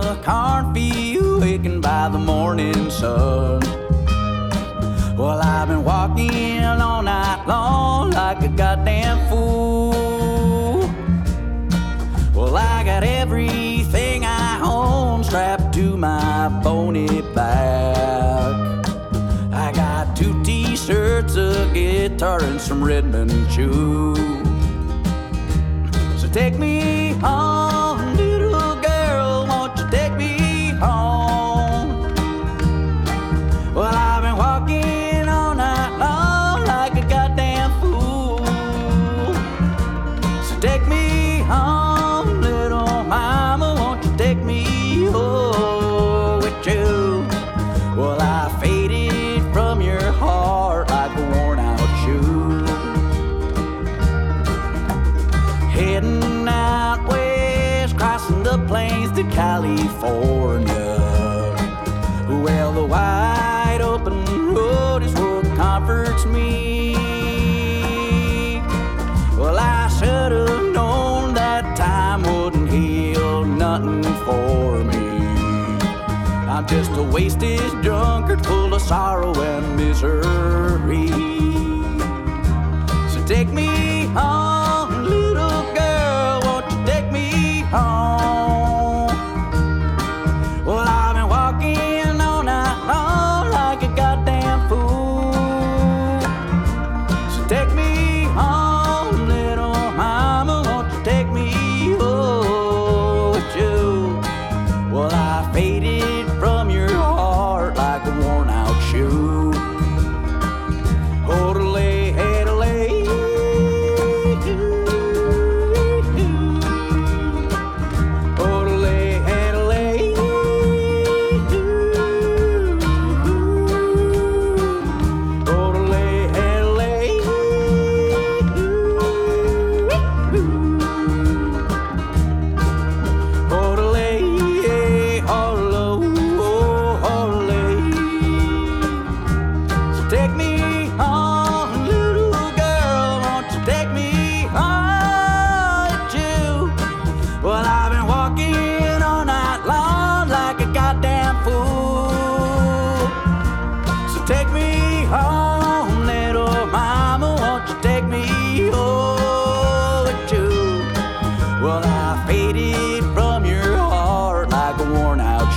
the cornfield, waking by the morning sun. Well, I've been walking all night long like a goddamn fool. Well, I got everything I own strapped to my bony back. I got two t shirts, a guitar, and some Redmond shoes. So take me Heading out west, crossing the plains to California. Well, the wide open road is what comforts me. Well, I should have known that time wouldn't heal nothing for me. I'm just a wasted drunkard full of sorrow and misery.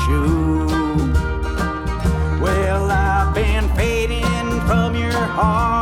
Shoe. Well, I've been fading from your heart